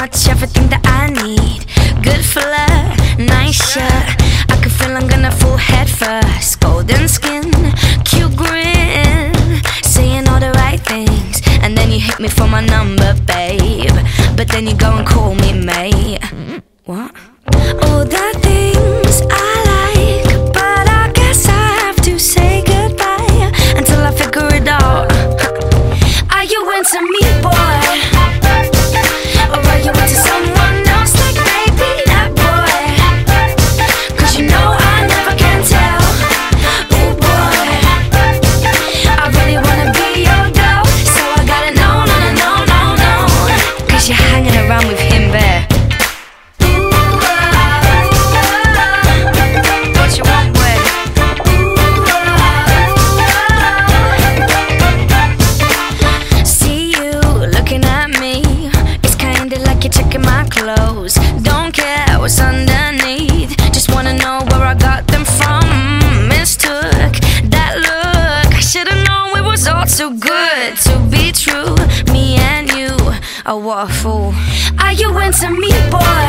much, everything that I need. Good fella, nice shot. I can feel I'm gonna fall head first. Golden skin, cute grin, saying all the right things. And then you hit me for my number, babe. But then you go and call me mate. What? Oh, that. Was all too good to be true. Me and you, a fool. Are you into me, boy?